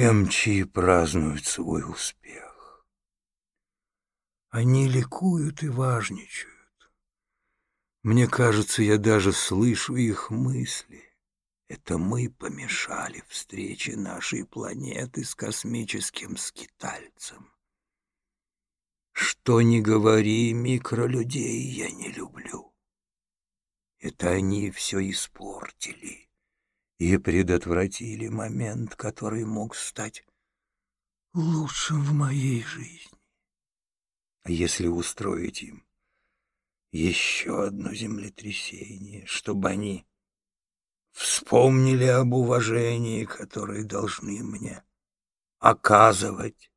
МЧ празднуют свой успех. Они ликуют и важничают. Мне кажется, я даже слышу их мысли. Это мы помешали встрече нашей планеты с космическим скитальцем. Что ни говори, микролюдей я не люблю. Это они все испортили и предотвратили момент, который мог стать лучшим в моей жизни. Если устроить им еще одно землетрясение, чтобы они вспомнили об уважении, которое должны мне оказывать.